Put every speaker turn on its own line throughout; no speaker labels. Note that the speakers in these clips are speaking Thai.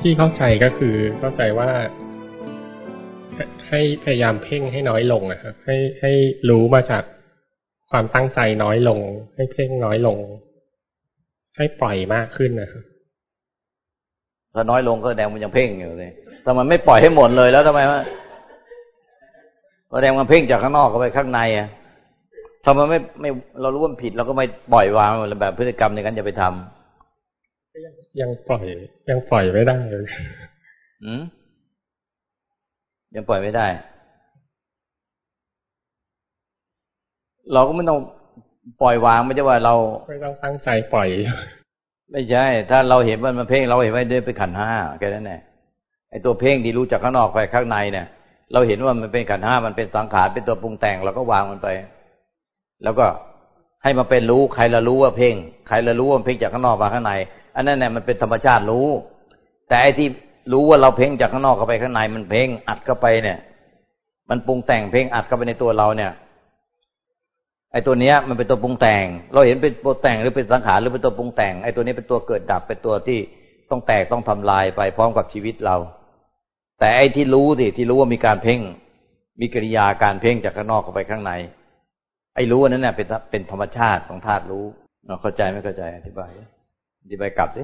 ที่เข้าใจก็คือเข้าใจว่า ให้พยายามเพ่งให้น้อยลงนะครับให้ให้รู้มาจากความตั้งใจน้อยลง ให้เพ่งน้อยลง ให้ปล่อยมากขึ้นนะครับ
ถ้าน้อยลงก็แดงมันยังเพ่งอยู่เลยแต่มันไม่ปล่อยให้หมดเลยแล้วทำไมวะแสดงมันเพ่งจากข้างนอกเข้าไปข้างในอะถ้ามันไม่ไม่เรารู้ว่าผิดเราก็ไม่ปล่อยวางแบบพฤติกรรมในการจะไปทำ
ยังปล่อย ยังปล่อยไม่ได้เลย
อืมยังปล่อยไม่ได้ เราก็ไม่ต้องปล่อยวางไม่ใช่ว่าเรา
ไม่ต้องตั้งใจปล่อย
ไม่ใช่ ถ้าเราเห็นว่ามันเพ่งเราเห็นว่าเดินไปขันห้าแค่นั้นแหละไอ้ตัวเพ่งที่รู้จากข้างนอกไปข้างในเนี่ย เราเห็นว่ามันเป็นขันห้ามันเป็นสังขารเป็นตัวปรุงแต่งเราก็วางมันไป แล้วก็ ให้มันเป็นรู้ ใครละรู้ว่าเพ่ง ใครละรู้ว่าเพ่งจากข้างนอกมาข้างใน อันนั้นเนี่ยมันเป็นธรรมชาติรู้ แต่ไอ้ที่รู้ว่าเราเพ่งจากข้างนอกเข้าไปข้างใน มันเพ่งอัดเข้าไปเนี่ย มันปรุงแต่งเพ่งอัดเข้าไปในตัวเราเนี่ย ไอ้ตัวเนี้ย มันเป็นตัวปรุงแต่ง เราเห็นเป็นตัวแต่งหรือเป็นสังขารหรือเป็นตัวปรุงแต่ง ไอ้ตัวนี้เป็นตัวเกิดดับ เป็นตัวที่ต้องแตกต้องทำลายไปพร้อมกับชีวิตเรา แต่ไอ้ที่รู้สิที่รู้ว่ามีการเพ่ง มีกิริยาการเพ่งจากข้างนอกเข้าไปข้างใน ไอ้รู้นั้นเนี่ยเป็นเป็นธรรมชาติของธาตุรู้เราเข้าใจไม่เข้าใจอธิบายอธิบายกลับสิ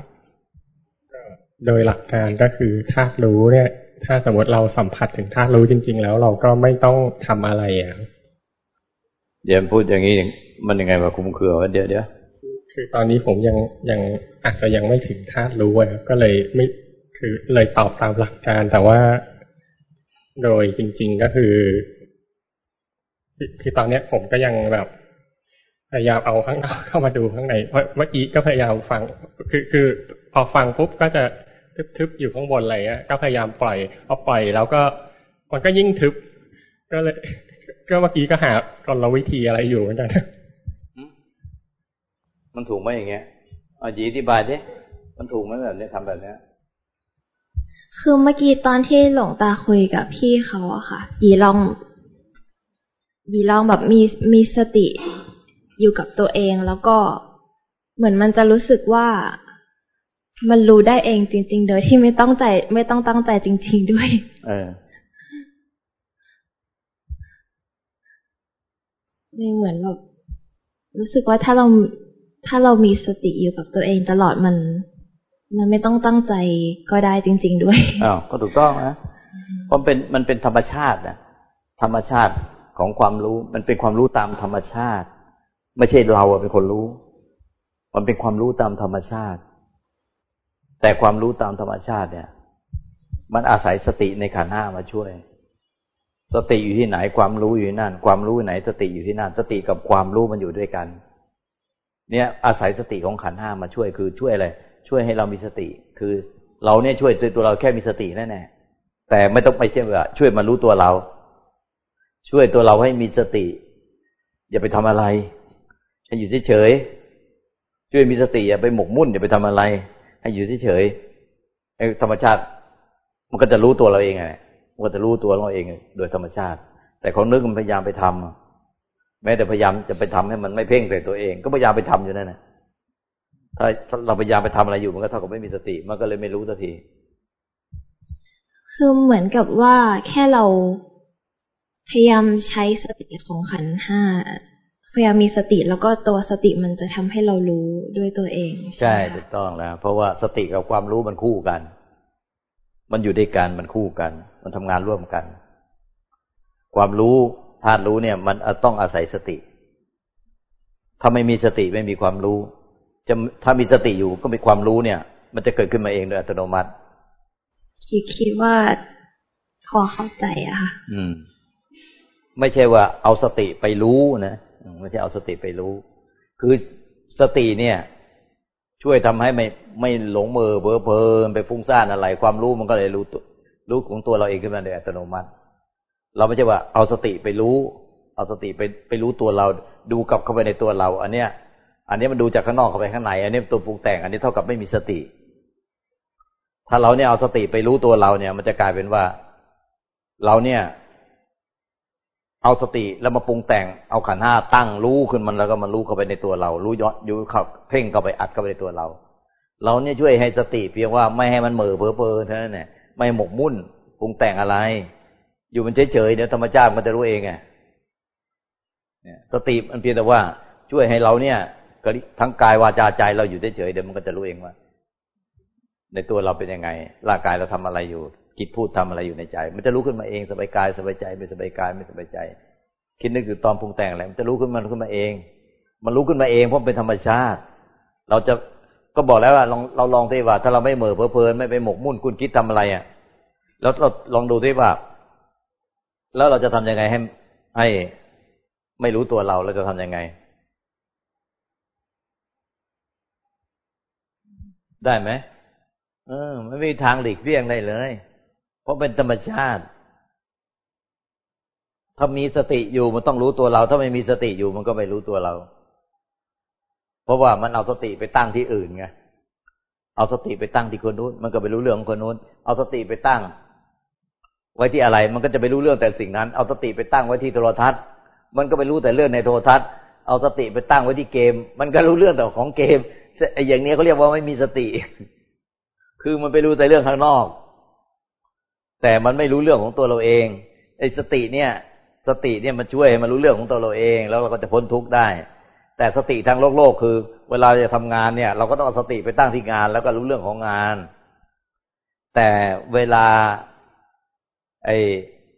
โดยหลักการก็คือธาตุรู้เนี่ย ถ้าสมมติเราสัมผัสถึงธาตุรู้จริง ๆ แล้วเราก็ไม่ต้องทำอะไรอะ
เดี๋ยวพูดอย่างนี้มันยังไงวะคุ้มเคือวะเดี๋ยวเดี๋ยว
คือตอนนี้ผมยังยังอาจจะยังไม่ถึงธาตุรู้อะก็เลยไม่คือเลยตอบตามหลักการแต่ว่า โดยจริง ๆก็คือ คือตอนเนี้ยผมก็ยังแบบพยายามเอาข้างนอกเข้ามาดูข้างในเพราะเมื่อกี้ก็พยายามฟัง คือคือพอฟังปุ๊บก็จะทึบๆอยู่ข้างบนอะไรเงี้ยก็พยายามปล่อยเอาปล่อยแล้วก็มันก็ยิ่งทึบ ก็เลย ก็เมื่อกี้ก็หากลวิธีอะไรอยู่เหมือนกัน
มันถูกไหมอย่างเงี้ยเอาจีอธิบายดิมันถูกไหมแบบนี้ทำแบบเนี้ย
คือเมื่อกี้ตอนที่หลวงตาคุยกับพี่เขาอะค่ะยีลอง ยีลองแบบมีมีสติอยู่กับตัวเองแล้วก็เหมือนมันจะรู้สึกว่ามันรู้ได้เองจริง ๆ โดยที่ไม่ต้องใจ ไม่ต้องตั้งใจจริง ๆ ด้วย เออเลยเหมือนแบบรู้สึกว่าถ้าเราถ้าเรามีสติอยู่กับตัวเองตลอดมัน มันไม่ต้องตั้งใจก็ได้จริง ๆ ด้วย
อ้าวก็ถูกต้องนะเพราะเป็นมันเป็นธรรมชาตินะธรรมชาติ ของความรู้ มันเป็นความรู้ตามธรรมชาติ ไม่ใช่เราเป็นคนรู้ มันเป็นความรู้ตามธรรมชาติ แต่ความรู้ตามธรรมชาติเนี่ย มันอาศัยสติในขันห้ามาช่วย สติอยู่ที่ไหนความรู้อยู่นั่น ความรู้ไหน สติอยู่ที่นั่น สติกับความรู้มันอยู่ด้วยกัน เนี่ยอาศัยสติของขันห้ามาช่วยคือช่วยอะไรช่วยให้เรามีสติ คือ เราเนี่ยช่วยตัวเราแค่มีสติแน่แน่แต่ไม่ต้องไปเชื่อว่าช่วยมารู้ตัวเรา ช่วยตัวเราให้มีสติ อย่าไปทำอะไรให้อยู่เฉยๆช่วยมีสติอย่าไปหมกมุ่นอย่าไปทำอะไร ให้อยู่เฉยๆไอ้ธรรมชาติ มันก็จะรู้ตัวเราเองไงมันก็จะรู้ตัวเราเองโดยธรรมชาติ แต่ของนึกมันพยายามไปทำแม้แต่พยายามจะไปทำให้มันไม่เพ่งใส่ตัวเอง ก็พยายามไปทำอยู่นั่นแหละถ้าเราพยายามไปทำอะไรอยู่มันก็เท่ากับไม่มีสติ มันก็เลยไม่รู้สักที
คือเหมือนกับว่าแค่เรา พยายามใช้สติของขันห้าพยายามมีสติแล้วก็ตัวสติมันจะทำให้เรารู้ด้วยตัวเอง
ใช่ถูกต้องแล้ว เพราะว่าสติกับความรู้มันคู่กัน มันอยู่ด้วยกันมันคู่กัน มันทำงานร่วมกัน ความรู้ธาตุรู้เนี่ย มันต้องอาศัยสติ ถ้าไม่มีสติไม่มีความรู้ จะถ้ามีสติอยู่ก็มีความรู้เนี่ย มันจะเกิดขึ้นมาเองโดยอัตโนมัติ
คิดคิดว่าพอเข้าใจอะค่ะ
อืม ไม่ใช่ว่าเอาสติไปรู้นะไม่ใช่เอาสติไปรู้ คือสติเนี่ย ช่วยทำให้ไม่ไม่หลงมือเบอเพลินไปฟุ้งซ่านอะไร ความรู้มันก็เลยรู้รู้ของตัวเราเองขึ้นมาโดยอัตโนมัติ เราไม่ใช่ว่าเอาสติไปรู้ เอาสติไปไปรู้ตัวเรา ดูกลับเข้าไปในตัวเรา อันเนี้ย อันนี้มันดูจากข้างนอกเข้าไปข้างใน อันนี้ตัวปรุงแต่ง อันนี้เท่ากับไม่มีสติ ถ้าเราเนี่ยเอาสติไปรู้ตัวเราเนี่ย มันจะกลายเป็นว่า เราเนี่ย เอาสติแล้วมาปรุงแต่งเอาขันห้าตั้งรู้ขึ้นมันแล้วก็มันรู้เข้าไปในตัวเรา รู้ย้อนอยู่เข้าเพ่งเข้าไปอัดเข้าไปในตัวเรา เราเนี่ยช่วยให้สติเพียงว่าไม่ให้มันเหม่อเพ้อเพ้อเท่านั้นแหละไม่หมกมุ่นปรุงแต่งอะไร อยู่มันเฉยๆเดี๋ยวธรรมชาติมันจะรู้เองไงสติมันเพียงแต่ว่าช่วยให้เราเนี่ยทั้งกายวาจาใจเราอยู่เฉยๆเดี๋ยวมันก็จะรู้เองว่า ในตัวเราเป็นยังไง ร่างกายเราทำอะไรอยู่ คิดพูดทำอะไรอยู่ในใจ มันจะรู้ขึ้นมาเองสบายกายสบายใจไม่สบายกายไม่สบายใจ คิดนึกอยู่ตอนปรุงแต่งอะไรมันจะรู้ขึ้นมาขึ้นมาเอง มันรู้ขึ้นมาเองเพราะเป็นธรรมชาติ เราจะก็บอกแล้วว่าลองเราลองที่ว่า ถ้าเราไม่เหม่อเพลินไม่ไปหมกมุ่นคุณคิดทำอะไรอะ แล้วเราลองดูที่ว่า แล้วเราจะทํำยังไงให้ให้ไม่รู้ตัวเราเราจะทํำยังไง ได้ไหมเออไม่มีทางหลีกเลี่ยงได้เลย เพราะเป็นธรรมชาติ ถ้ามีสติอยู่มันต้องรู้ตัวเรา ถ้าไม่มีสติอยู่มันก็ไม่รู้ตัวเรา เพราะว่ามันเอาสติไปตั้งที่อื่นไงเอาสติไปตั้งที่คนนู้น มันก็ไปรู้เรื่องของคนนู้น เอาสติไปตั้ง ไว้ที่อะไร มันก็จะไปรู้เรื่องแต่สิ่งนั้น เอาสติไปตั้งไว้ที่โทรทัศน์ มันก็ไปรู้แต่เรื่องในโทรทัศน์ เอาสติไปตั้งไว้ที่เกม มันก็รู้เรื่องแต่ของเกมไอ้อย่างนี้เขาเรียกว่าไม่มีสติ คือมันไปรู้แต่เรื่องข้างนอก แต่มันไม่รู้เรื่องของตัวเราเองไอ้สติเนี่ย สติเนี่ยมันช่วยให้มันรู้เรื่องของตัวเราเอง แล้วเราก็จะพ้นทุกข์ได้ แต่สติทางโลกโลกคือ เวลาจะทำงานเนี่ย เราก็ต้องเอาสติไปตั้งที่งาน แล้วก็รู้เรื่องของงาน แต่เวลา ไอ้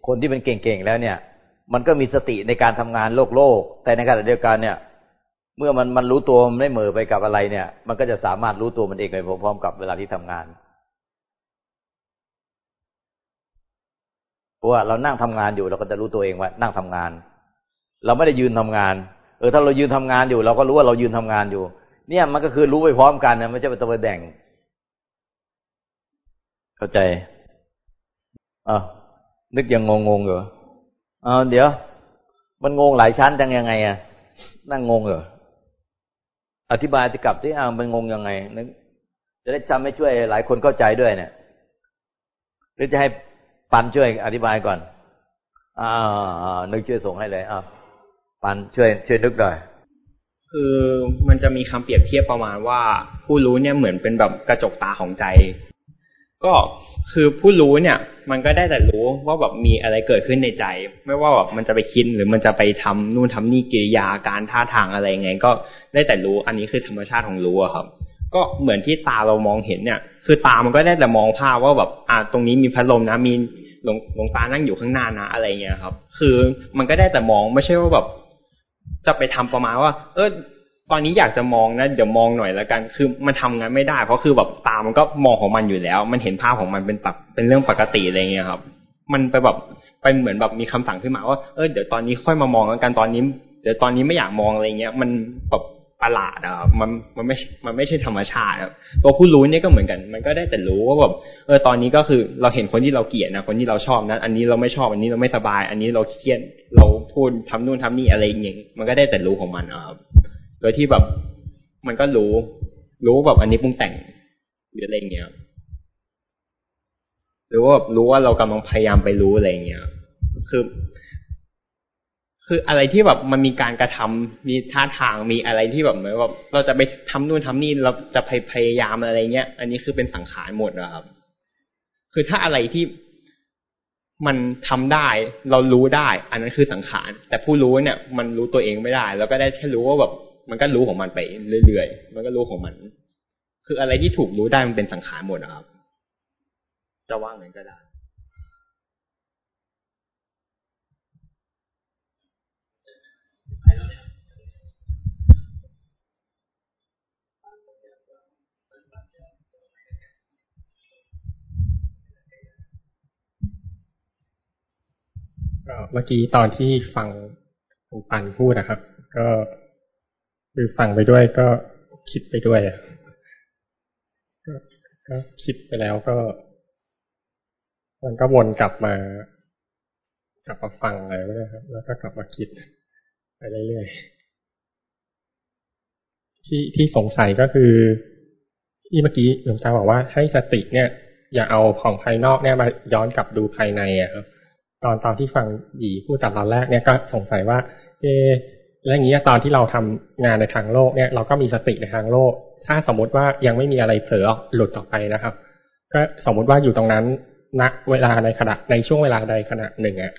คนที่เป็นเก่งๆแล้วเนี่ย มันก็มีสติในการทำงานโลกโลก แต่ในขณะเดียวกันเนี่ย เมื่อมันมันรู้ตัวมันไม่เหม่อไปกับอะไรเนี่ย มันก็จะสามารถรู้ตัวมันเองไปพร้อมๆกับเวลาที่ทำงาน เพราะ ว่าเรานั่งทำงานอยู่เราก็จะรู้ตัวเองว่านั่งทำงาน เราไม่ได้ยืนทำงาน เออถ้าเรายืนทำงานอยู่ เราก็รู้ว่าเรายืนทำงานอยู่ เนี่ยมันก็คือรู้ไปพร้อมกันนะไม่ใช่เป็นตัวแบ่งเข้าใจอะนึกยังงงๆอยู่อ่าเดี๋ยว มันงงหลายชั้นจังยังไงอะนั่งงงเหรออธิบายจะกลับที่อ้าวมันงงยังไงนึกจะได้จำให้ช่วยหลายคนเข้าใจด้วยเนี่ยหรือจะให้ ปันช่วยอธิบายก่อนอ่านึกช่วยส่งให้เลยอ่าปันช่วยช่วยนึกหน่อย
คือมันจะมีคำเปรียบเทียบประมาณว่า ผู้รู้เนี่ยเหมือนเป็นแบบกระจกตาของใจ ก็คือผู้รู้เนี่ย มันก็ได้แต่รู้ว่าแบบมีอะไรเกิดขึ้นในใจ ไม่ว่าแบบมันจะไปคิดหรือมันจะไปทำนู่นทำนี่กิริยาการท่าทางอะไรไง ก็ได้แต่รู้อันนี้คือธรรมชาติของรู้อะครับ ก็เหมือนที่ตาเรามองเห็นเนี่ย คือตามันก็ได้แต่มองภาพว่าแบบอ่าตรงนี้มีพัดลมนะมีหลวงหลวงตานั่งอยู่ข้างหน้านะอะไรเงี้ยครับ คือมันก็ได้แต่มองไม่ใช่ว่าแบบ จะไปทำประมาณว่า เออตอนนี้อยากจะมองนะเดี๋ยวมองหน่อยแล้วกัน คือมันทำงานไม่ได้ เพราะคือแบบตามันก็มองของมันอยู่แล้ว มันเห็นภาพของมันเป็นปักเป็นเรื่องปกติอะไรเงี้ยครับ มันไปแบบไปเหมือนแบบมีคำสั่งขึ้นมาว่าเออเดี๋ยวตอนนี้ค่อยมามองกันตอนนี้เดี๋ยวตอนนี้ไม่อยากมองอะไรเงี้ย มันแบบ ประหลาดอะมันมันไม่มันไม่ใช่ธรรมชาติครับตัวผู้รู้เนี่ยก็เหมือนกัน มันก็ได้แต่รู้ว่าแบบเออตอนนี้ก็คือเราเห็นคนที่เราเกลียดนะคนที่เราชอบนั้น อันนี้เราไม่ชอบอันนี้เราไม่สบาย อันนี้เราเครียดเราพูดทำนู่นทำนี่อะไรอย่างเงี้ยมันก็ได้แต่รู้ของมันครับโดยที่แบบมันก็รู้ รู้แบบอันนี้ปรุงแต่งหรืออะไรเงี้ยหรือว่ารู้ว่าเรากำลังพยายามไปรู้อะไรเงี้ยคือ คืออะไรที่แบบมันมีการกระทำมีท่าทางมีอะไรที่แบบเหมือนว่าเราจะไปทำนู่นทำนี่เราจะพยายามอะไรเงี้ย อันนี้คือเป็นสังขารหมดนะครับ คือถ้าอะไรที่มันทำได้เรารู้ได้ อันนั้นคือสังขาร แต่ผู้รู้เนี่ย มันรู้ตัวเองไม่ได้ แล้วก็ได้แค่รู้ว่าแบบมันก็รู้ของมันไปเรื่อยๆมันก็รู้ของมัน คืออะไรที่ถูกรู้ได้มันเป็นสังขารหมดนะครับ จะว่างไงก็ได้ ก็เมื่อกี้ตอนที่ฟังคุณปันพูดนะครับ ก็คือฟังไปด้วยก็คิดไปด้วยก็ก็คิดไปแล้วก็ มันก็วนกลับมา กลับมาฟังอะไรไม่ได้ครับ แล้วก็กลับมาคิดไปเรื่อยๆที่ที่สงสัยก็คือ ที่เมื่อกี้หลวงตาบอกว่าให้สติเนี่ย อย่าเอาของภายนอกเนี่ยมาย้อนกลับดูภายในอะครับ ตอนตอนที่ฟังหยีพูดตอนแรกเนี่ยก็สงสัยว่า เอแล้วอย่างนี้ตอนที่เราทำงานในทางโลกเนี่ย เราก็มีสติในทางโลก
ถ้าสมมุติว่ายังไม่มีอะไรเผลอหลุดออกไปนะครับ ก็สมมุติว่าอยู่ตรงนั้นณเวลาในขณะในช่วงเวลาใดขณะหนึ่งอะ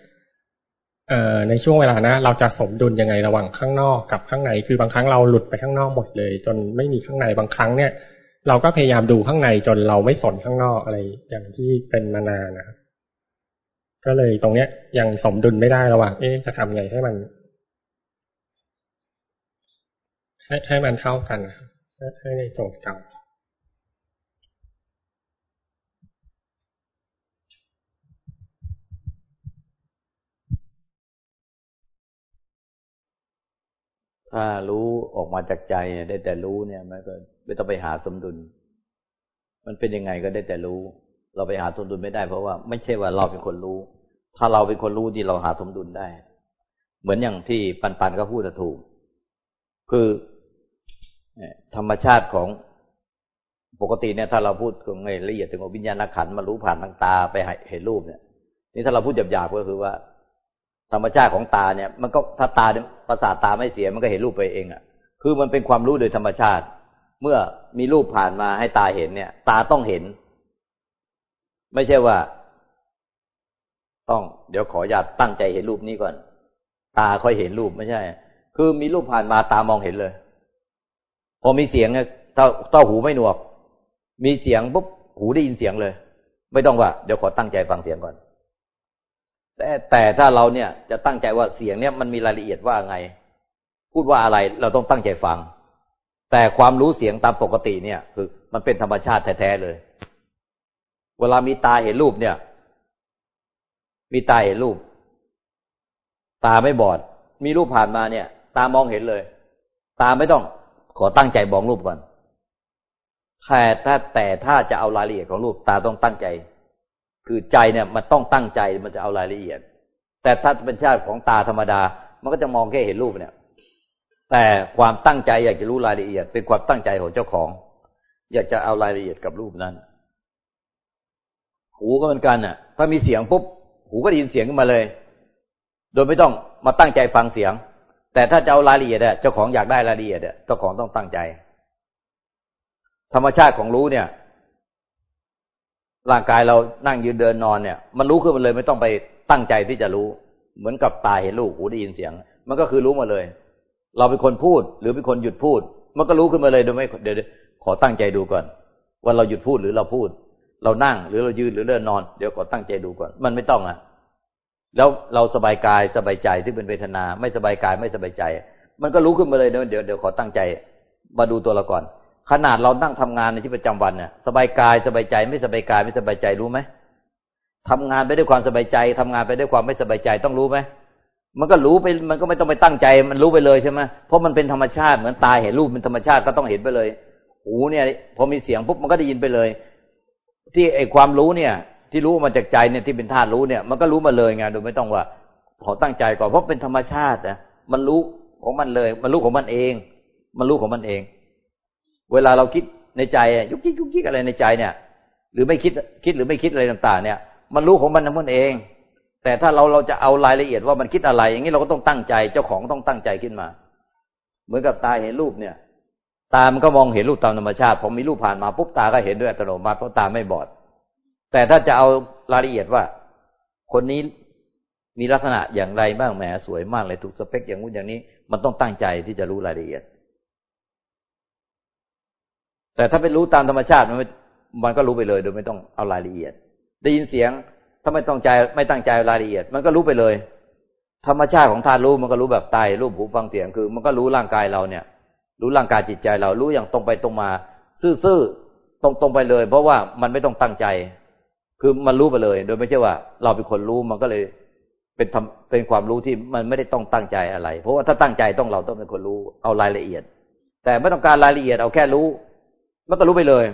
เอ่อในช่วงเวลานะเราจะสมดุลยังไงระหว่างข้างนอกกับข้างใน คือบางครั้งเราหลุดไปข้างนอกหมดเลย จนไม่มีข้างในบางครั้งเนี่ย เราก็พยายามดูข้างในจนเราไม่สนข้างนอกอะไรอย่างที่เป็นมานานนะครับ ก็เลยตรงเนี้ยยังสมดุลไม่ได้ระหว่างเอ๊ะจะทำไงให้มัน ให้ให้มันเข้ากันให้ในโจทย์เก่า
ถ้ารู้ออกมาจากใจได้แต่รู้เนี่ยมันก็ไม่ต้องไปหาสมดุล มันเป็นยังไงก็ได้แต่รู้ เราไปหาสมดุลไม่ได้เพราะว่าไม่ใช่ว่าเราเป็นคนรู้ ถ้าเราเป็นคนรู้ที่เราหาสมดุลได้ เหมือนอย่างที่ปันปันก็พูดถูก คือธรรมชาติของปกติเนี่ยถ้าเราพูดถึงละเอียดถึงวิญญาณขันมารู้ผ่านทางตาไปเห็นรูปเนี่ย นี่ถ้าเราพูดหยาบๆก็คือว่า ธรรมชาติของตาเนี่ย มันก็ถ้าตาประสาทตาไม่เสียมันก็เห็นรูปไปเองอะ คือมันเป็นความรู้โดยธรรมชาติ เมื่อมีรูปผ่านมาให้ตาเห็นเนี่ย ตาต้องเห็น ไม่ใช่ว่า ต้องเดี๋ยวขออยากตั้งใจเห็นรูปนี้ก่อน ตาค่อยเห็นรูปไม่ใช่ คือมีรูปผ่านมาตามองเห็นเลย พอมีเสียงเนี่ยเต้าเต้าหูไม่หนวก มีเสียงปุ๊บหูได้ยินเสียงเลย ไม่ต้องว่า เดี๋ยวขอตั้งใจฟังเสียงก่อน แต่แต่ถ้าเราเนี่ยจะตั้งใจว่าเสียงเนี่ยมันมีรายละเอียดว่าไง พูดว่าอะไรเราต้องตั้งใจฟัง แต่ความรู้เสียงตามปกติเนี่ย คือ มันเป็นธรรมชาติแท้ๆเลย เวลามีตาเห็นรูปเนี่ย มีตาเห็นรูป ตาไม่บอด มีรูปผ่านมาเนี่ย ตามองเห็นเลย ตาไม่ต้องขอตั้งใจมองรูปก่อนแต่ถ้าแต่ถ้าจะเอารายละเอียดของรูปตาต้องตั้งใจ คือใจเนี่ยมันต้องตั้งใจมันจะเอารายละเอียด แต่ถ้าเป็นชาติของตาธรรมดา มันก็จะมองแค่เห็นรูปเนี่ย แต่ความตั้งใจอยากจะรู้รายละเอียด เป็นความตั้งใจของเจ้าของ อยากจะเอารายละเอียดกับรูปนั้น หูก็เหมือนกันน่ะ ถ้ามีเสียงปุ๊บ หูก็ได้ยินเสียงขึ้นมาเลย โดยไม่ต้องมาตั้งใจฟังเสียง แต่ถ้าจะเอารายละเอียดเจ้าของอยากได้รายละเอียดเจ้าของต้องตั้งใจ ธรรมชาติของรู้เนี่ย ร่างกายเรานั่งยืนเดินนอนเนี่ย มันรู้ขึ้นมาเลยไม่ต้องไปตั้งใจที่จะรู้ เหมือนกับตาเห็นลูกหูได้ยินเสียง มันก็คือรู้มาเลย เราเป็นคนพูด หรือเป็นคนหยุดพูด มันก็รู้ขึ้นมาเลยโดยไม่เดี๋ยวขอตั้งใจดูก่อน ว่าเราหยุดพูดหรือเราพูด เรานั่งหรือเรายืนหรือเดินนอน เดี๋ยวขอตั้งใจดูก่อน มันไม่ต้องอะ แล้วเราสบายกายสบายใจที่เป็นเวทนา ไม่สบายกายไม่สบายใจ มันก็รู้ขึ้นมาเลยเดี๋ยวเดี๋ยวขอตั้งใจ มาดูตัวเราก่อน ขนาดเรานั่งทำงานในที่ประจำวันเนี่ยสบายกายสบายใจ ไม่สบายกายไม่สบายใจรู้ไหมทำงานไปด้วยความสบายใจทำงานไปด้วยความไม่สบายใจต้องรู้ไหมมันก็รู้ไปมันก็ไม่ต้องไปตั้งใจมันรู้ไปเลยใช่ไหมเพราะมันเป็นธรรมชาติเหมือนตาเห็นรูปเป็นธรรมชาติก็ต้องเห็นไปเลยหูเนี่ยพอมีเสียงปุ๊บมันก็ได้ยินไปเลย ที่ไอความรู้เนี่ย ที่รู้มาจากใจเนี่ยที่เป็นธาตุรู้เนี่ย มันก็รู้มาเลยไงโดยไม่ต้องว่าขอตั้งใจก่อนเพราะเป็นธรรมชาตินะมันรู้ของมันเลย มันรู้ของมันเอง มันรู้ของมันเอง เวลาเราคิดในใจยุกยิกยุกยิกอะไรในใจเนี่ย หรือไม่คิดคิดหรือไม่คิดอะไรต่าง ๆ เนี่ย มันรู้ของมันทั้งมันเอง แต่ถ้าเราเราจะเอารายละเอียดว่ามันคิดอะไร อย่างนี้เราก็ต้องตั้งใจเจ้าของต้องตั้งใจขึ้นมา เหมือนกับตาเห็นรูปเนี่ย ตามันก็มองเห็นรูปตามธรรมชาติพอมีรูปผ่านมาปุ๊บตาก็เห็นด้วยอัตโนมัติเพราะตาไม่บอด แต่ถ้าจะเอารายละเอียดว่า คนนี้มีลักษณะอย่างไรบ้างแหมสวยมากเลยถูกสเปคอย่างนู้นอย่างนี้ มันต้องตั้งใจที่จะรู้รายละเอียด แต่ถ้าไปรู้ตามธรรมชาติมันมันก็รู้ไปเลยโดยไม่ต้องเอารายละเอียด ได้ยินเสียงถ้าไม่ต้องใจไม่ตั้งใจรายละเอียด มันก็รู้ไปเลย ธรรมชาติของธาตุรู้มันก็รู้แบบตายรูปหูฟังเสียงคือ มันก็รู้ร่างกายเราเนี่ย รู้ร่างกายจิตใจเรารู้อย่างตรงไปตรงมา ซื่อๆตรงๆไปเลย เพราะว่ามันไม่ต้องตั้งใจ คือมันรู้ไปเลย โดยไม่ใช่ว่า เราเป็นคนรู้มันก็เลยเป็นทำเป็นความรู้ที่มันไม่ได้ต้องตั้งใจอะไร เพราะว่าถ้าตั้งใจต้องเราต้องเป็นคนรู้เอารายละเอียด แต่ไม่ต้องการรายละเอียดเอาแค่รู้มันก็รู้ไปเลย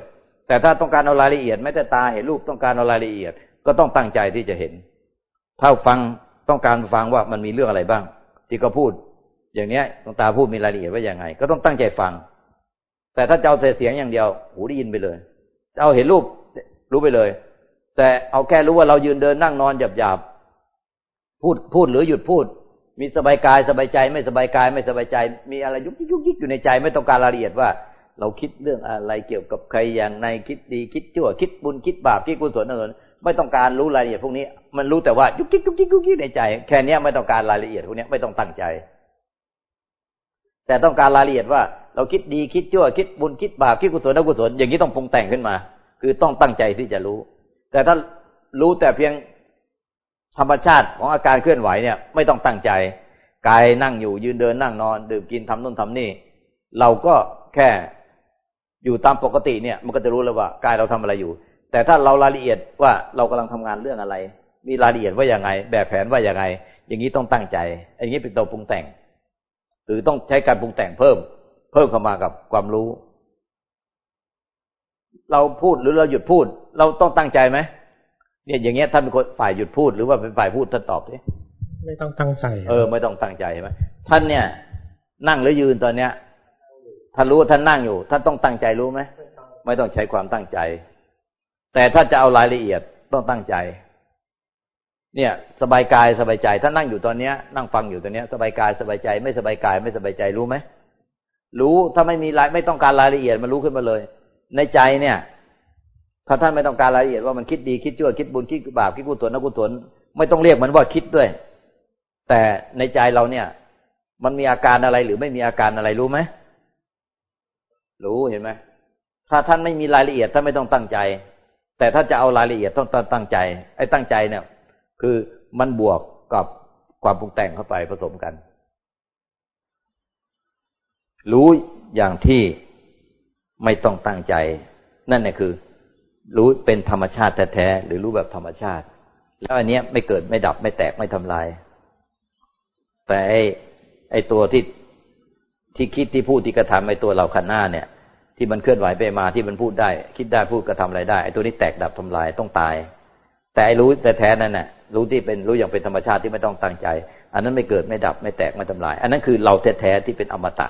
แต่ถ้าต้องการเอารายละเอียดแม้แต่ตาเห็นรูปต้องการเอารายละเอียด ก็ต้องตั้งใจที่จะเห็น ถ้าฟังต้องการฟังว่ามันมีเรื่องอะไรบ้าง ที่เขาพูด อย่างเนี้ยตงตาพูดมีรายละเอียดว่าอย่างไง ก็ต้องตั้งใจฟัง แต่ถ้าจะเอาเสียงอย่างเดียว หูได้ยินไปเลยเอาเห็นรูปรู้ไปเลย แต่เอาแค่รู้ว่าเรายืนเดินนั่งนอนหยาบๆพูดพูดหรือหยุดพูด มีสบายกายสบายใจ ไม่สบายกาย ไม่สบายใจ มีอะไรยุกยิกยุกยิกอยู่ในใจ ไม่ต้องการรายละเอียดว่า เราคิดเรื่องอะไรเกี่ยวกับใครอย่างในคิดดีคิดชั่ว คิดบุญคิดบาปคิดกุศลอะไรไม่ต้องการรู้รายละเอียดพวกนี้ มันรู้แต่ว่ายุกยิกยุกยิกยุกยิกในใจ แค่นี้ไม่ต้องการรายละเอียดพวกนี้ไม่ต้องตั้งใจ แต่ต้องการรายละเอียดว่า เราคิดดีคิดชั่วคิดบุญคิดบาปคิดกุศลอกุศลอย่างนี้ต้องปรุงแต่งขึ้นมา คือต้องตั้งใจที่จะรู้ แต่ถ้ารู้แต่เพียงธรรมชาติของอาการเคลื่อนไหวเนี่ย ไม่ต้องตั้งใจกายนั่งอยู่ยืนเดินนั่งนอนดื่มกินทำนู่นทำนี่ เราก็แค่อยู่ตามปกติเนี่ย มันก็จะรู้แล้วว่ากายเราทำอะไรอยู่ แต่ถ้าเรารายละเอียดว่าเรากำลังทำงานเรื่องอะไร มีรายละเอียดว่าอย่างไง แบบแผนว่าอย่างไง อย่างนี้ต้องตั้งใจ อย่างนี้เป็นตัวปรุงแต่ง หรือต้องใช้การปรุงแต่งเพิ่ม เพิ่มเข้ามากับความรู้ เราพูดหรือเราหยุดพูด เราต้องตั้งใจไหมเนี่ยอย่างเงี้ยท่านเป็นคนฝ่ายหยุดพูดหรือว่าเป็นฝ่ายพูดท่านตอบสิ
ไม่ต้องตั้งใจ
เออ ไม่ต้องตั้งใจใช่ไหมท่านเนี่ย นั่งหรือยืนตอนเนี้ยท่านรู้ว่าท่านนั่งอยู่ ท่านต้องตั้งใจรู้ไหมไม่ต้องใช้ความตั้งใจ แต่ถ้าจะเอารายละเอียดต้องตั้งใจ เนี่ย สบายกายสบายใจ ถ้านั่งอยู่ตอนเนี้ย นั่งฟังอยู่ตอนเนี้ย สบายกายสบายใจ ไม่สบายกายไม่สบายใจรู้ไหมรู้ถ้าไม่มีรายไม่ต้องการรายละเอียดมันรู้ขึ้นมาเลย ในใจเนี่ยถ้าท่านไม่ต้องการรายละเอียดว่ามันคิดดีคิดชั่วคิดบุญคิดบาปคิดกุศลนกุศลไม่ต้องเรียกมันว่าคิดด้วย แต่ในใจเราเนี่ย มันมีอาการอะไรหรือไม่มีอาการอะไรรู้ไหมรู้เห็นไหมถ้าท่านไม่มีรายละเอียดท่านไม่ต้องตั้งใจ แต่ถ้าจะเอารายละเอียดต้องตั้งใจไอ้ตั้งใจเนี่ย คือมันบวกกับความปรุงแต่งเข้าไปผสมกัน รู้อย่างที่ไม่ต้องตั้งใจ นั่นเนี่ยคือ รู้เป็นธรรมชาติแท้ๆหรือรู้แบบธรรมชาติ แล้วอันเนี้ยไม่เกิดไม่ดับไม่แตกไม่ทำลาย แต่ไอ้ไอ้ตัวที่ที่คิดที่พูดที่กระทำไอ้ตัวเราขันหน้าเนี่ย ที่มันเคลื่อนไหวไปมาที่มันพูดได้ คิดได้พูดกระทำอะไรได้ไอ้ตัวนี้แตกดับทำลายต้องตาย แต่ไอ้รู้แต่แท้นั่นน่ะรู้ที่เป็นรู้อย่างเป็นธรรมชาติที่ไม่ต้องตั้งใจ อันนั้นไม่เกิดไม่ดับไม่แตกไม่ทำลาย อันนั้นคือเราแท้ๆที่เป็นอมตะ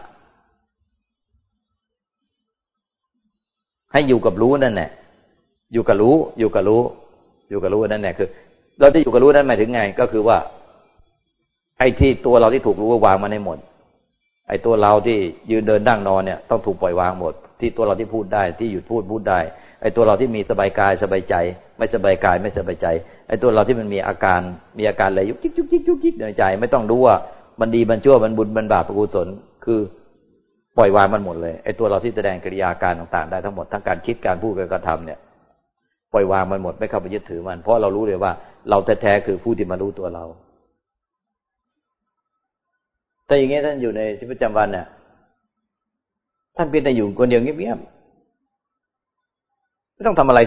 ให้อยู่กับรู้นั่นแหละอยู่กับรู้ อยู่กับรู้ อยู่กับรู้นั่นแหละคือ เราจะอยู่กับรู้นั่นหมายถึงไง ก็คือว่า ไอ้ที่ตัวเราที่ถูกรู้ว่าวางมาในหมด ไอ้ตัวเราที่ยืนเดินดั่งนอนเนี่ยต้องถูกปล่อยวางหมด ที่ตัวเราที่พูดได้ ที่หยุดพูดพูดได้ ไอ้ตัวเราที่มีสบายกายสบายใจ ไม่สบายกายไม่สบายใจ ไอ้ตัวเราที่มันมีอาการมีอาการอะไรยุกยิกยุกยิกยุกยิกในใจ ไม่ต้องรู้ว่ามันดีมันชั่วมันบุญมันบาปกุศลคือปล่อยวางมันหมดเลยไอ้ตัวเราที่แสดงกิริยาการต่างๆ ได้ทั้งหมดทั้งการคิดการพูดการกระทำเนี่ยปล่อยวางมันหมดไม่เข้าไปยึดถือมัน เพราะเรารู้เลยว่า เราแท้ๆคือผู้ที่มารู้ตัวเราแต่อย่างเงี้ยท่านอยู่ในชีวิตประจำวันเนี่ยท่านเป็นแต่อยู่คนเดียวเงียบๆ ไม่ต้องทำอะไร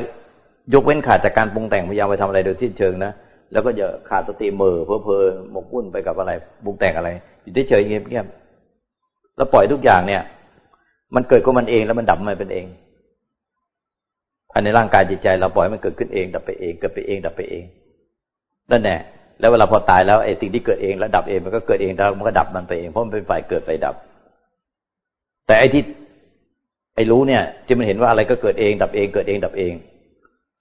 ยกเว้นขาดจากการปรุงแต่งพยายามไปทำอะไรโดยที่เชิงนะแล้วก็อย่าขาดสติเมื่อเพอเพอหมกมุ่นไปกับอะไรปรุงแต่งอะไร อยู่เฉยเงียบเงียบแล้วปล่อยทุกอย่างเนี่ย มันเกิดก็มันเองแล้วมันดับมาเป็นเองภายในร่างกายจิตใจ เราปล่อยมันเกิดขึ้นเอง ดับไปเอง เกิดไปเองดับไปเองนั่นแหละแล้วเวลาพอตายแล้วไอ้สิ่งที่เกิดเองแล้วดับเองมันก็เกิดเองแล้วมันก็ดับมันไปเองเพราะมันเป็นฝ่ายเกิดไฟดับ แต่ไอ้ที่ ไอ้รู้เนี่ยจะมันเห็นว่าอะไรก็เกิดเอง ดับเองเกิดเองดับเอง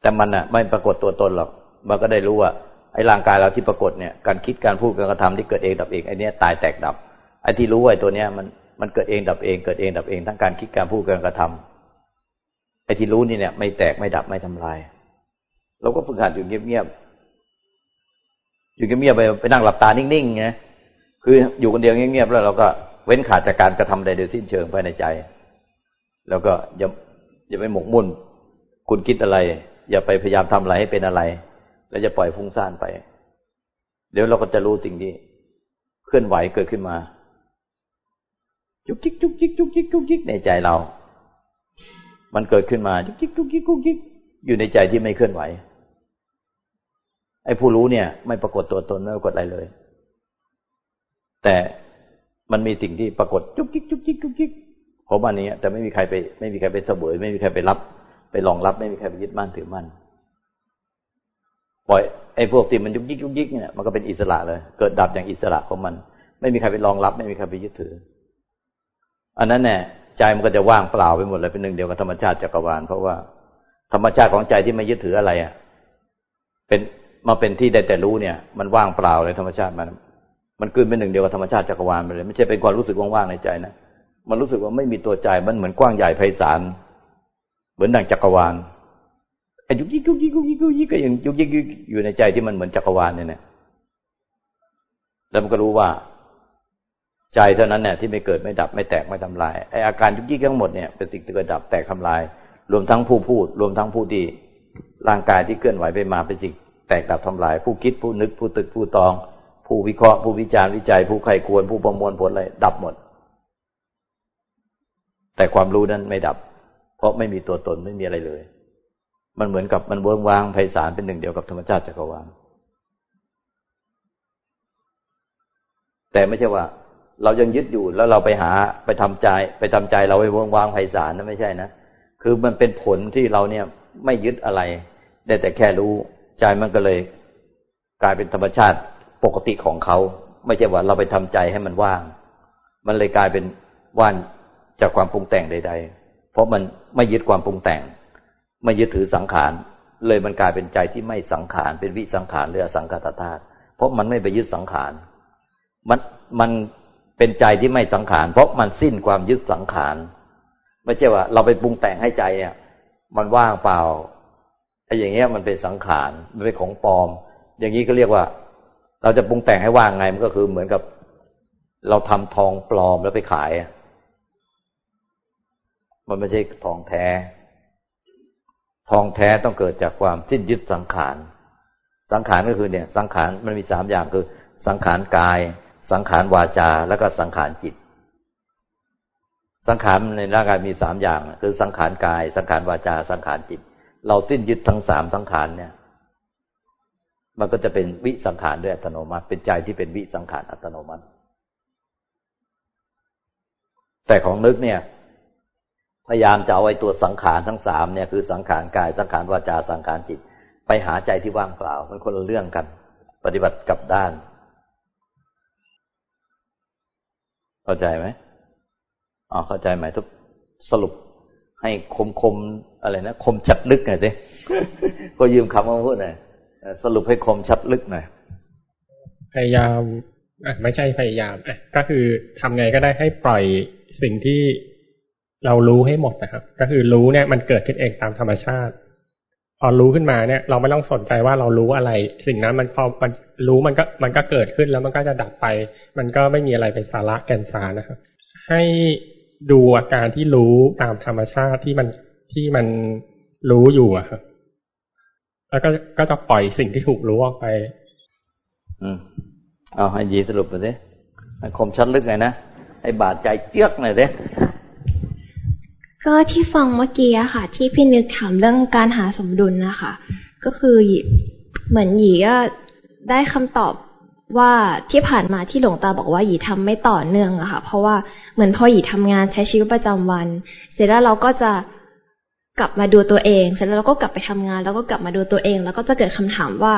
แต่มันอะไม่ปรากฏตัวตนหรอกมันก็ได้รู้ว่าไอ้ร่างกายเราที่ปรากฏเนี่ยการคิดการพูดการกระทำที่เกิดเองดับเองไอ้นี้ตายแตกดับไอ้ที่รู้ไอ้ตัวเนี้ยมันมันเกิดเองดับเองเกิดเองดับเองทั้งการคิดการพูดการกระทำไอ้ที่รู้นี่เนี่ย ไม่แตกไม่ดับไม่ทำลายเราก็ฝึกหัดอยู่เงียบๆอยู่เงียบๆไปไปนั่งหลับตานิ่งๆไงคืออยู่คนเดียวเงียบๆแล้วเราก็เว้นขาดจากการกระทำใดโดยสิ้นเชิงภายในใจ แล้วก็อย่าอย่าไปหมกมุ่น คุณคิดอะไร อย่าไปพยายามทำอะไรให้เป็นอะไร แล้วจะปล่อยฟุ้งซ่านไป เดี๋ยวเราก็จะรู้สิ่งที่เคลื่อนไหวเกิดขึ้นมา จุกจิกจุกจิกจุกจิกจุกจิกในใจเรา มันเกิดขึ้นมาจุกจิกจุกจิกจุกจิกอยู่ในใจที่ไม่เคลื่อนไหว ไอ้ผู้รู้เนี่ย ไม่ปรากฏตัวตนไม่ปรากฏอะไรเลย แต่มันมีสิ่งที่ปรากฏจุกจิกจุกจิกจุกจิก ของมันนี้แต่ไม่มีใครไป ไม่มีใครไปเสวยไม่มีใครไปรับ ไปรองรับ ไม่มีใครไปยึดมั่นถือมั่นปล่อยไอ้พวกที่มันยุกยิกยุกยิกเนี่ยมันก็เป็นอิสระเลย เกิดดับอย่างอิสระของมัน ไม่มีใครไปรองรับ ไม่มีใครไปยึดถือ อันนั้นเนี่ยใจมันก็จะว่างเปล่าไปหมดเลยเป็นหนึ่งเดียวกับธรรมชาติจักรวาลเพราะว่าธรรมชาติของใจที่ไม่ยึดถืออะไรอะเป็นมาเป็นที่ได้แต่รู้เนี่ย มันว่างเปล่าเลยธรรมชาติมัน มันกลืนเป็นหนึ่งเดียวกับธรรมชาติจักรวาลไปเลย ไม่ใช่เป็นความรู้สึกว่างๆในใจนะ มันรู้สึกว่าไม่มีตัวใจมันเหมือนกว้างใหญ่ไพศาลเหมือนดังจักรวาลไอ้ยุกยิกยุกยิกยุกยิกยุกยิกก็ยังยุกยิกอยู่ในใจที่มันเหมือนจักรวาลเนี่ยแล้วมันก็รู้ว่า ใจเท่านั้นเนี่ยที่ไม่เกิดไม่ดับไม่แตกไม่ทำลายไอ้อาการยุกยิกทั้งหมดเนี่ยเป็นสิ่งที่เกิดดับแตกทำลาย รวมทั้งผู้พูด รวมทั้งผู้ที่ร่างกายที่เคลื่อนไหวไปมาเป็นสิ่งแตกดับทำลาย ผู้คิดผู้นึกผู้ตึกผู้ตอง ผู้วิเคราะห์ผู้วิจารณ์วิจัย ผู้ใครควรผู้ประมวลผลอะไรดับหมด แต่ความรู้นั้นไม่ดับ เพราะไม่มีตัวตนไม่มีอะไรเลย มันเหมือนกับมันเวิ้งว้างไพศาลเป็นหนึ่งเดียวกับธรรมชาติจักรวาลแต่ไม่ใช่ว่า เรายังยึดอยู่แล้วเราไปหาไปทำใจ ไปทำใจเราไปเวิ้งว้างไพศาลนะไม่ใช่นะคือมันเป็นผลที่เราเนี่ยไม่ยึดอะไร ได้แต่แค่รู้ใจมันก็เลย กลายเป็นธรรมชาติปกติของเขา ไม่ใช่ว่าเราไปทำใจให้มันว่าง มันเลยกลายเป็นว่าง จากความปรุงแต่งใด ๆ เพราะมันไม่ยึดความปรุงแต่ง ไม่ยึดถือสังขาร เลยมันกลายเป็นใจที่ไม่สังขาร เป็นวิสังขารหรืออสังขตธาตุ เพราะมันไม่ไปยึดสังขาร มันมันเป็นใจที่ไม่สังขาร เพราะมันสิ้นความยึดสังขาร ไม่ใช่ว่า เราไปปรุงแต่งให้ใจเนี่ยมันว่างเปล่าไอ้อย่างเงี้ยมันเป็นสังขาร มันเป็นของปลอม อย่างนี้ก็เรียกว่า เราจะปรุงแต่งให้ว่างไง มันก็คือเหมือนกับ เราทำทองปลอมแล้วไปขาย มันไม่ใช่ทองแท้ ทองแท้ต้องเกิดจากความสิ้นยึดสังขาร สังขารก็คือเนี่ย สังขารมันมีสามอย่างคือ สังขารกาย สังขารวาจา แล้วก็สังขารจิต สังขารในร่างกายมีสามอย่าง คือสังขารกาย สังขารวาจา สังขารจิต เราสิ้นยึดทั้งสามสังขารเนี่ย มันก็จะเป็นวิสังขารด้วยอัตโนมัติ เป็นใจที่เป็นวิสังขารอัตโนมัติ แต่ของนึกเนี่ย พยายามจะเอาไอ้ตัวสังขารทั้งสามเนี่ยคือสังขารกายสังขารวาจาสังขารจิต ไปหาใจที่ว่างเปล่า มันคนละเรื่องกัน ปฏิบัติกับด้าน เข้าใจไหมอ๋อเข้าใจไหมทุกสรุปให้คมคมอะไรนะคมชัดลึกหน่อยสิก็ยืมคำมาพูดหน่อยสรุปให้คมชัดลึกหน่อย
พยายามอะไม่ใช่พยายามอะก็คือทำไงก็ได้ให้ปล่อยสิ่งที่ เรารู้ให้หมดนะครับ ก็คือรู้เนี่ยมันเกิดขึ้นเองตามธรรมชาติ พอรู้ขึ้นมาเนี่ย เราไม่ต้องสนใจว่าเรารู้อะไร สิ่งนั้นมันพอมันรู้มันก็มันก็เกิดขึ้นแล้วมันก็จะดับไป มันก็ไม่มีอะไรเป็นสาระแก่นสารนะครับ ให้ดูอาการที่รู้ตามธรรมชาติที่มันที่มันรู้อยู่อะครับ แล้วก็ก็จะปล่อยสิ่งที่ถูกรู้ออกไป
อืมเอาให้ยีสรุปมาสิคมชัดลึกไงนะให้บาดใจเจือกหน่อยสิ
ก็ที่ฟังเมื่อกี้อะค่ะ ที่พี่นึกถามเรื่องการหาสมดุลนะคะ ก็คือเหมือนหยีก็ได้คำตอบว่าที่ผ่านมาที่หลวงตาบอกว่าหยีทำไม่ต่อเนื่องอะค่ะ เพราะว่าเหมือนพอหยีทำงานใช้ชีวิตประจำวัน เสร็จแล้วเราก็จะกลับมาดูตัวเอง เสร็จแล้วเราก็กลับไปทำงาน แล้วก็กลับมาดูตัวเอง แล้วก็จะเกิดคำถามว่า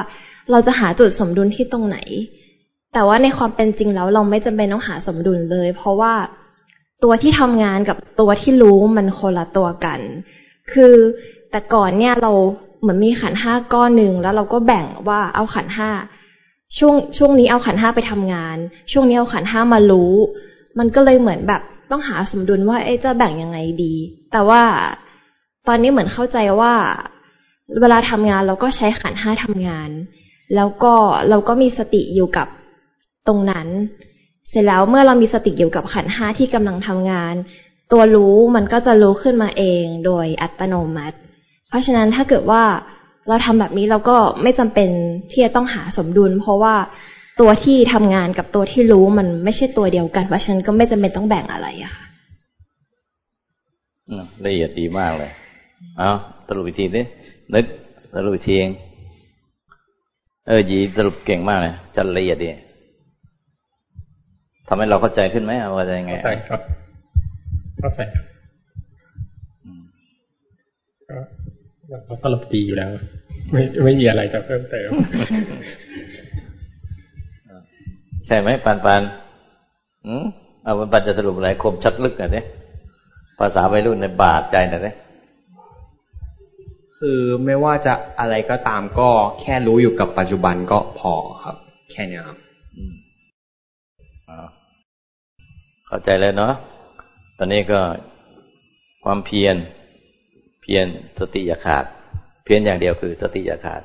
เราจะหาจุดสมดุลที่ตรงไหน แต่ว่าในความเป็นจริงแล้วเราไม่จำเป็นต้องหาสมดุลเลย เพราะว่า ตัวที่ทำงานกับตัวที่รู้มันคนละตัวกัน คือแต่ก่อนเนี่ยเราเหมือนมีขันห้าก้อนหนึ่งแล้วเราก็แบ่งว่าเอาขันห้าช่วงช่วงนี้เอาขันห้าไปทำงาน ช่วงนี้เอาขันห้ามารู้ มันก็เลยเหมือนแบบต้องหาสมดุลว่าเอ๊จะแบ่งยังไงดี แต่ว่าตอนนี้เหมือนเข้าใจว่า เวลาทำงานเราก็ใช้ขันห้าทำงาน แล้วก็เราก็มีสติอยู่กับตรงนั้น เสร็จแล้วเมื่อเรามีสติอยู่กับขันห้าที่กำลังทำงาน ตัวรู้มันก็จะรู้ขึ้นมาเองโดยอัตโนมัติ เพราะฉะนั้นถ้าเกิดว่าเราทำแบบนี้เราก็ไม่จำเป็นที่จะต้องหาสมดุล เพราะว่าตัวที่ทำงานกับตัวที่รู้มันไม่ใช่ตัวเดียวกัน เพราะฉะนั้นก็ไม่จำเป็นต้องแบ่งอะไรอะค่ะ
ละเอียดดีมากเลย เอาสรุปอีกทีนินึกสรุปอีกทีเองเออยีสรุปเก่งมากเลยจัดละเอียดดี ทำให้เราเข้าใจขึ้นไหมว่าจะยังไง
เข้าใจครับ เข้าใจครับก็สรุปดีอยู่แล้ว ไม่ไม่มีอะไรจะเพิ่มเติม
ใช่ไหมปันปันอืมเอาปันปันจะสรุปอะไรคมชัดลึกหน่อยเนี่ยภาษาวัยรุ่นในบาดใจหน่อยเนี่ย
คือไม่ว่าจะอะไรก็ตามก็แค่รู้อยู่กับปัจจุบันก็พอครับ แค่นี้ครับ
เข้าใจเลยเนาะตอนนี้ก็ความเพียรเพียรสติอย่าขาด เพียรอย่างเดียวคือ สติอย่าขาด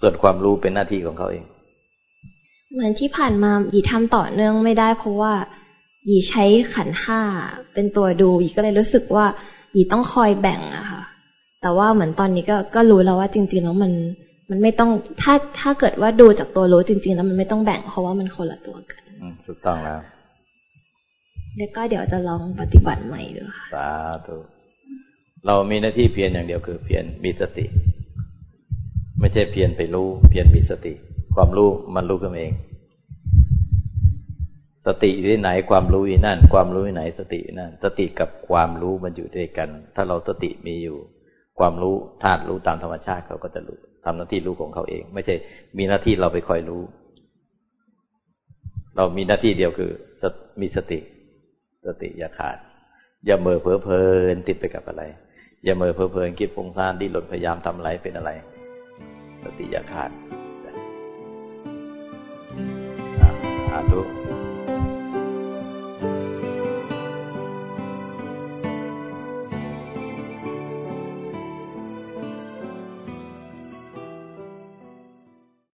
ส่วนความรู้เป็นหน้าที่ของเขาเอง
เหมือนที่ผ่านมาหยีทำต่อเนื่องไม่ได้ เพราะว่าหยีใช้ขันห้าเป็นตัวดูหยีก็เลยรู้สึกว่าหยีต้องคอยแบ่งอะค่ะ แต่ว่าเหมือนตอนนี้ก็ก็รู้แล้วว่าจริงๆแล้วมันมันไม่ต้องถ้าถ้าเกิดว่าดูจากตัวรู้จริง ๆ แล้วมันไม่ต้องแบ่งเพราะว่ามันคนละตัวกัน
อืมถูกต้องแล้ว
แล้วก็เดี๋ยวจะลองปฏิบัติใหม่ดูค่ะ
สาธุเรามีหน้าที่เพียรอย่างเดียวคือเพียรมีสติ ไม่ใช่เพียรไปรู้ เพียรมีสติ ความรู้มันรู้ขึ้นเอง สติอยู่ที่ไหนความรู้อยู่นั่น ความรู้อยู่ไหนสตินั่น สติกับความรู้มันอยู่ด้วยกัน ถ้าเราสติมีอยู่ ความรู้ธาตุรู้ตามธรรมชาติเขาก็จะรู้ทำหน้าที่รู้ของเขาเอง ไม่ใช่ มีหน้าที่เราไปคอยรู้ เรามีหน้าที่เดียวคือมีสติ สติอย่าขาด อย่าเมื่อเพอเพลินติดไปกับอะไร อย่าเมื่อเพอเพลินคิดฟุ้งซ่านดิ้นรนพยายามทำอะไรเป็นอะไร สติอย่าขาดอาตุ